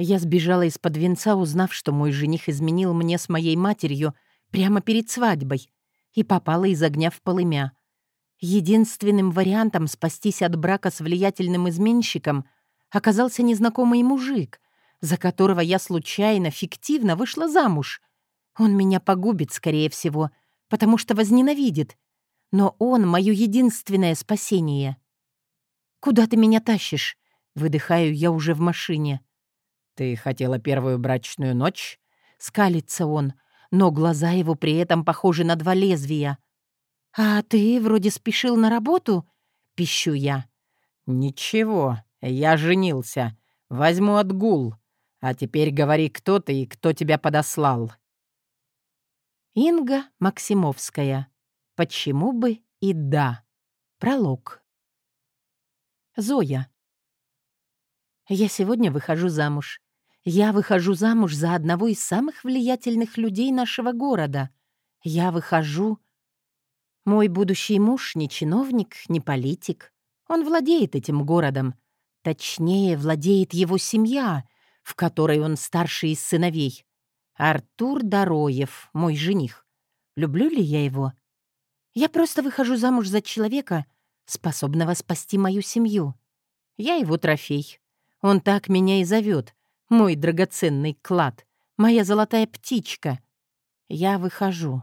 Я сбежала из-под венца, узнав, что мой жених изменил мне с моей матерью прямо перед свадьбой и попала из огня в полымя. Единственным вариантом спастись от брака с влиятельным изменщиком оказался незнакомый мужик, за которого я случайно, фиктивно вышла замуж. Он меня погубит, скорее всего, потому что возненавидит. Но он — мое единственное спасение. «Куда ты меня тащишь?» — выдыхаю я уже в машине. «Ты хотела первую брачную ночь?» — скалится он, но глаза его при этом похожи на два лезвия. «А ты вроде спешил на работу?» — пищу я. «Ничего, я женился. Возьму отгул. А теперь говори, кто ты и кто тебя подослал». Инга Максимовская. Почему бы и да. Пролог. Зоя. Я сегодня выхожу замуж. Я выхожу замуж за одного из самых влиятельных людей нашего города. Я выхожу... Мой будущий муж не чиновник, не политик. Он владеет этим городом. Точнее, владеет его семья, в которой он старший из сыновей. Артур Дороев, мой жених. Люблю ли я его? Я просто выхожу замуж за человека, способного спасти мою семью. Я его трофей. Он так меня и зовет. Мой драгоценный клад. Моя золотая птичка. Я выхожу.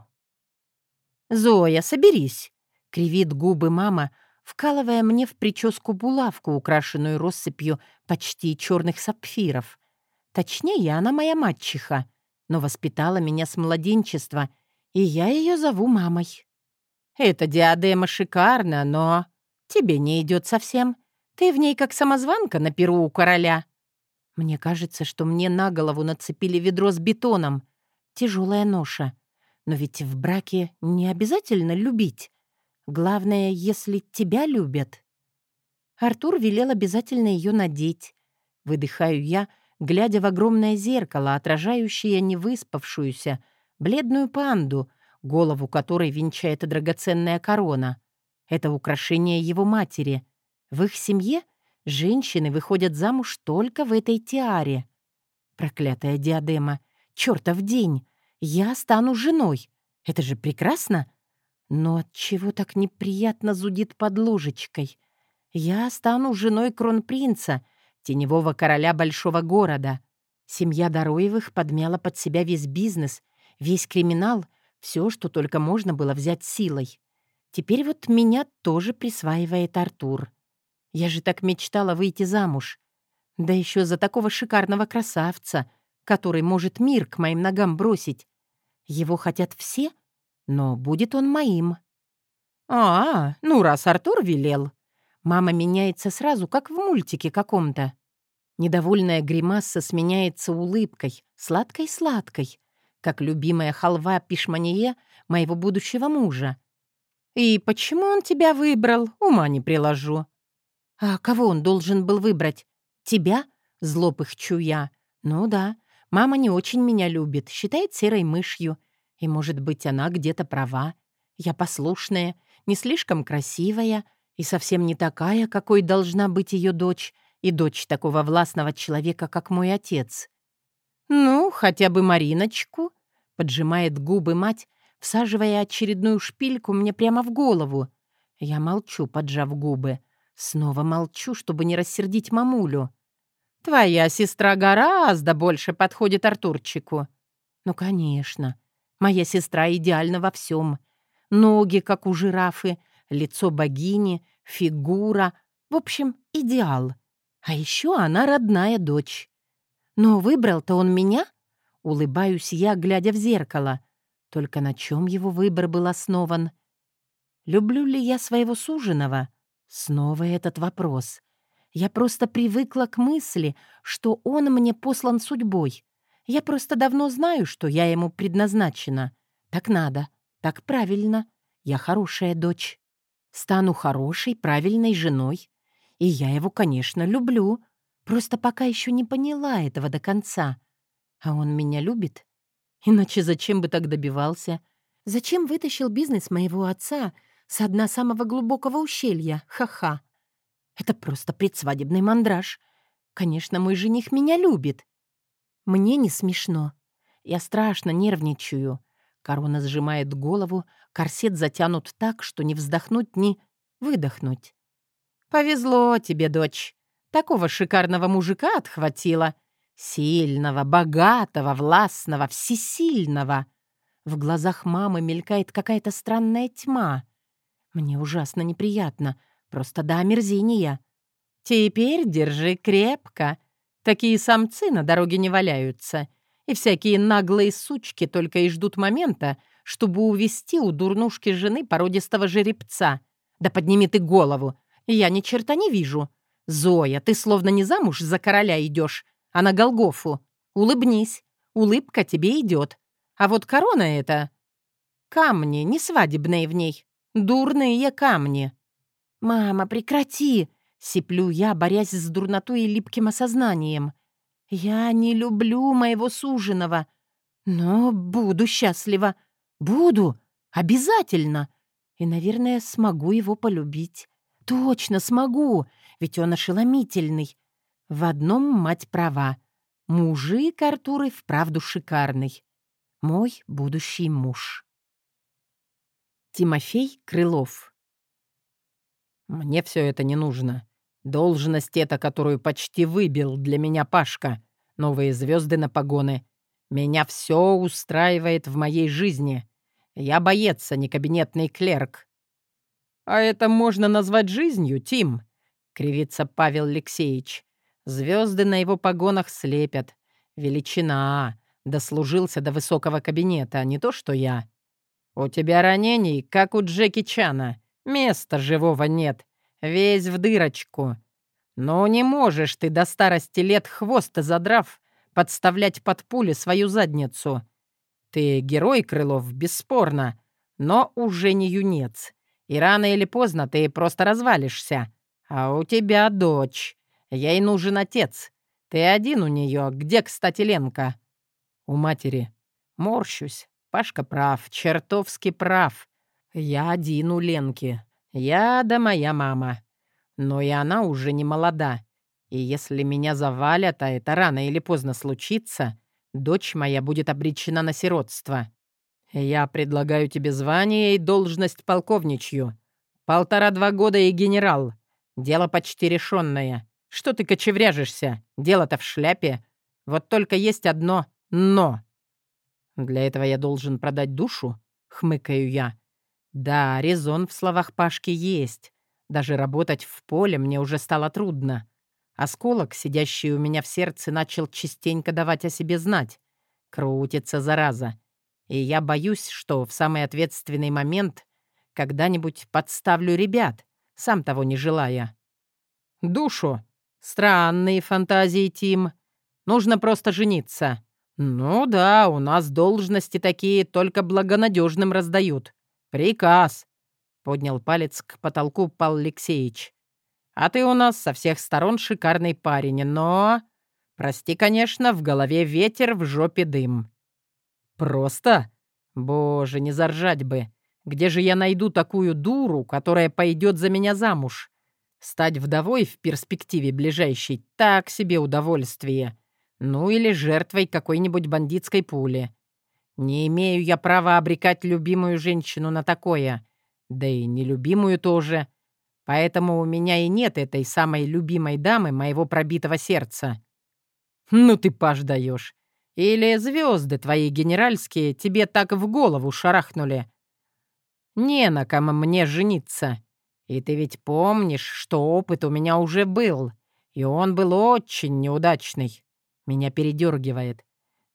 «Зоя, соберись!» — кривит губы мама, вкалывая мне в прическу булавку, украшенную россыпью почти черных сапфиров. Точнее, она моя мачеха — но воспитала меня с младенчества, и я ее зову мамой. Эта диадема шикарна, но тебе не идет совсем. Ты в ней как самозванка на перу у короля. Мне кажется, что мне на голову нацепили ведро с бетоном. Тяжелая ноша. Но ведь в браке не обязательно любить. Главное, если тебя любят. Артур велел обязательно ее надеть. Выдыхаю я, глядя в огромное зеркало, отражающее невыспавшуюся, бледную панду, голову которой венчает драгоценная корона. Это украшение его матери. В их семье женщины выходят замуж только в этой тиаре. Проклятая диадема. Чёртов день. Я стану женой. Это же прекрасно. Но от чего так неприятно зудит под ложечкой? Я стану женой кронпринца — теневого короля большого города. Семья Дороевых подмяла под себя весь бизнес, весь криминал, все, что только можно было взять силой. Теперь вот меня тоже присваивает Артур. Я же так мечтала выйти замуж. Да еще за такого шикарного красавца, который может мир к моим ногам бросить. Его хотят все, но будет он моим. «А, ну раз Артур велел», Мама меняется сразу, как в мультике каком-то. Недовольная гримаса сменяется улыбкой, сладкой-сладкой, как любимая халва пишманье моего будущего мужа. «И почему он тебя выбрал? Ума не приложу». «А кого он должен был выбрать? Тебя?» — зло пыхчу я. «Ну да, мама не очень меня любит, считает серой мышью. И, может быть, она где-то права. Я послушная, не слишком красивая — и совсем не такая, какой должна быть ее дочь и дочь такого властного человека, как мой отец. «Ну, хотя бы Мариночку», — поджимает губы мать, всаживая очередную шпильку мне прямо в голову. Я молчу, поджав губы. Снова молчу, чтобы не рассердить мамулю. «Твоя сестра гораздо больше подходит Артурчику». «Ну, конечно. Моя сестра идеальна во всем. Ноги, как у жирафы, лицо богини, фигура, в общем, идеал. А еще она родная дочь. Но выбрал-то он меня? Улыбаюсь я, глядя в зеркало. Только на чем его выбор был основан? Люблю ли я своего суженого? Снова этот вопрос. Я просто привыкла к мысли, что он мне послан судьбой. Я просто давно знаю, что я ему предназначена. Так надо, так правильно. Я хорошая дочь стану хорошей, правильной женой. И я его, конечно, люблю. Просто пока еще не поняла этого до конца. А он меня любит? Иначе зачем бы так добивался? Зачем вытащил бизнес моего отца с дна самого глубокого ущелья? Ха-ха. Это просто предсвадебный мандраж. Конечно, мой жених меня любит. Мне не смешно. Я страшно нервничаю. Корона сжимает голову, корсет затянут так, что не вздохнуть, ни выдохнуть. «Повезло тебе, дочь. Такого шикарного мужика отхватила. Сильного, богатого, властного, всесильного». В глазах мамы мелькает какая-то странная тьма. Мне ужасно неприятно, просто до омерзения. «Теперь держи крепко. Такие самцы на дороге не валяются и всякие наглые сучки только и ждут момента, чтобы увести у дурнушки жены породистого жеребца. Да подними ты голову, я ни черта не вижу. Зоя, ты словно не замуж за короля идешь, а на Голгофу. Улыбнись, улыбка тебе идет. А вот корона эта... Камни, не свадебные в ней. Дурные камни. «Мама, прекрати!» — сиплю я, борясь с дурнотой и липким осознанием — я не люблю моего суженого, но буду счастлива. Буду. Обязательно. И, наверное, смогу его полюбить. Точно смогу, ведь он ошеломительный. В одном мать права. Мужик Артуры вправду шикарный. Мой будущий муж. Тимофей Крылов «Мне все это не нужно. Должность эта, которую почти выбил для меня Пашка. Новые звезды на погоны. Меня все устраивает в моей жизни. Я боец, а не кабинетный клерк. «А это можно назвать жизнью, Тим?» — кривится Павел Алексеевич. Звезды на его погонах слепят. Величина. Дослужился до высокого кабинета, не то, что я. У тебя ранений, как у Джеки Чана. Места живого нет. Весь в дырочку. Но не можешь ты до старости лет хвост задрав подставлять под пули свою задницу. Ты герой, Крылов, бесспорно, но уже не юнец. И рано или поздно ты просто развалишься. А у тебя дочь. Ей нужен отец. Ты один у нее. Где, кстати, Ленка? У матери. Морщусь. Пашка прав, чертовски прав. Я один у Ленки. Я да моя мама. Но и она уже не молода. И если меня завалят, а это рано или поздно случится, дочь моя будет обречена на сиротство. Я предлагаю тебе звание и должность полковничью. Полтора-два года и генерал. Дело почти решенное. Что ты кочевряжешься? Дело-то в шляпе. Вот только есть одно «но». Для этого я должен продать душу? Хмыкаю я. Да, резон в словах Пашки есть. Даже работать в поле мне уже стало трудно. Осколок, сидящий у меня в сердце, начал частенько давать о себе знать. Крутится, зараза. И я боюсь, что в самый ответственный момент когда-нибудь подставлю ребят, сам того не желая. Душу. Странные фантазии, Тим. Нужно просто жениться. Ну да, у нас должности такие только благонадежным раздают. Приказ. Поднял палец к потолку Пал Алексеевич. «А ты у нас со всех сторон шикарный парень, но...» «Прости, конечно, в голове ветер, в жопе дым». «Просто? Боже, не заржать бы. Где же я найду такую дуру, которая пойдет за меня замуж? Стать вдовой в перспективе ближайшей — так себе удовольствие. Ну или жертвой какой-нибудь бандитской пули. Не имею я права обрекать любимую женщину на такое да и нелюбимую тоже. Поэтому у меня и нет этой самой любимой дамы моего пробитого сердца. Ну ты, Паш, даешь. Или звезды твои генеральские тебе так в голову шарахнули. Не на ком мне жениться. И ты ведь помнишь, что опыт у меня уже был, и он был очень неудачный. Меня передергивает.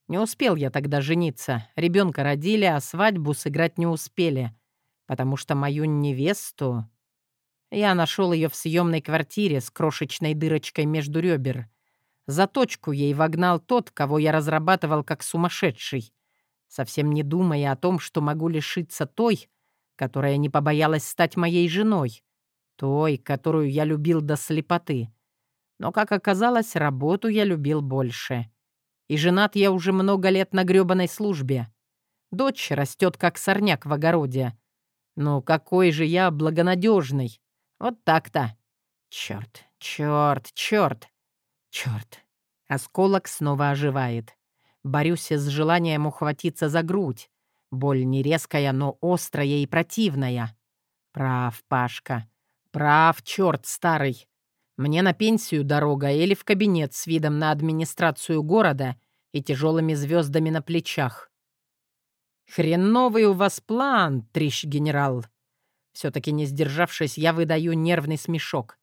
Не успел я тогда жениться. Ребенка родили, а свадьбу сыграть не успели потому что мою невесту... Я нашел ее в съемной квартире с крошечной дырочкой между ребер. Заточку ей вогнал тот, кого я разрабатывал как сумасшедший, совсем не думая о том, что могу лишиться той, которая не побоялась стать моей женой, той, которую я любил до слепоты. Но, как оказалось, работу я любил больше. И женат я уже много лет на грёбаной службе. Дочь растет, как сорняк в огороде. Ну какой же я благонадежный. Вот так-то. Черт, черт, черт, черт. Осколок снова оживает. Борюсь с желанием ухватиться за грудь. Боль не резкая, но острая и противная. Прав, Пашка. Прав, черт старый. Мне на пенсию дорога или в кабинет с видом на администрацию города и тяжелыми звездами на плечах. «Хреновый у вас план, трищ генерал!» Все-таки не сдержавшись, я выдаю нервный смешок.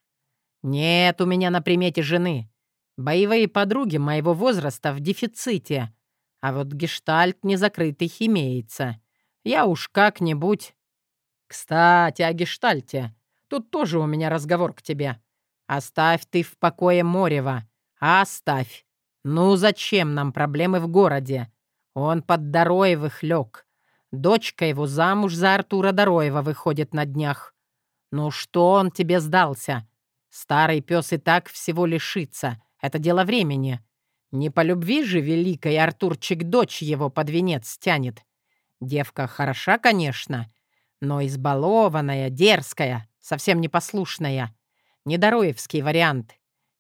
«Нет у меня на примете жены. Боевые подруги моего возраста в дефиците. А вот гештальт незакрытый имеется. Я уж как-нибудь...» «Кстати, о гештальте. Тут тоже у меня разговор к тебе. Оставь ты в покое Морева. Оставь. Ну зачем нам проблемы в городе? Он под Дороевых лег. Дочка его замуж за Артура Дороева выходит на днях. Ну что он тебе сдался? Старый пес и так всего лишится. Это дело времени. Не по любви же великой Артурчик дочь его под венец тянет. Девка хороша, конечно, но избалованная, дерзкая, совсем непослушная. Недороевский вариант.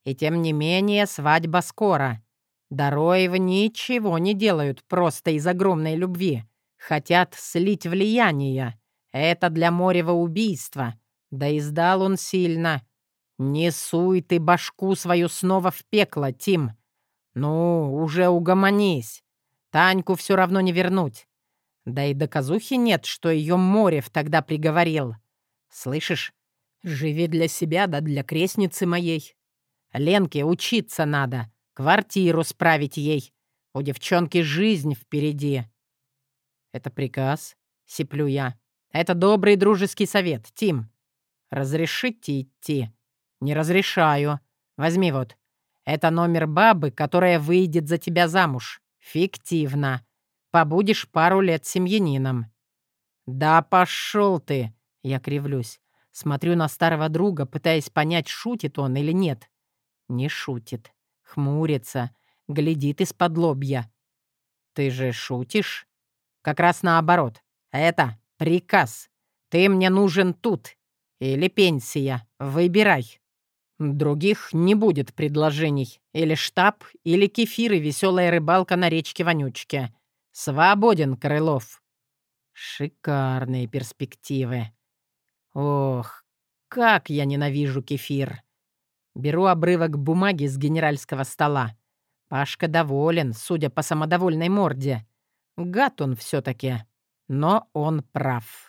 И тем не менее свадьба скоро. Дороевы ничего не делают просто из огромной любви. Хотят слить влияние. Это для Морева убийство. Да и сдал он сильно. Не суй ты башку свою снова в пекло, Тим. Ну, уже угомонись. Таньку все равно не вернуть. Да и доказухи нет, что ее Морев тогда приговорил. Слышишь? Живи для себя да для крестницы моей. Ленке учиться надо, квартиру справить ей. У девчонки жизнь впереди. Это приказ, сиплю я. Это добрый дружеский совет, Тим. Разрешите идти? Не разрешаю. Возьми вот. Это номер бабы, которая выйдет за тебя замуж. Фиктивно. Побудешь пару лет семьянином. Да пошел ты, я кривлюсь. Смотрю на старого друга, пытаясь понять, шутит он или нет. Не шутит. Хмурится. Глядит из-под лобья. «Ты же шутишь?» «Как раз наоборот. Это приказ. Ты мне нужен тут. Или пенсия. Выбирай». Других не будет предложений. Или штаб, или кефир и веселая рыбалка на речке Вонючке. Свободен, Крылов. Шикарные перспективы. Ох, как я ненавижу кефир. Беру обрывок бумаги с генеральского стола. Пашка доволен, судя по самодовольной морде. Гад он все-таки, но он прав.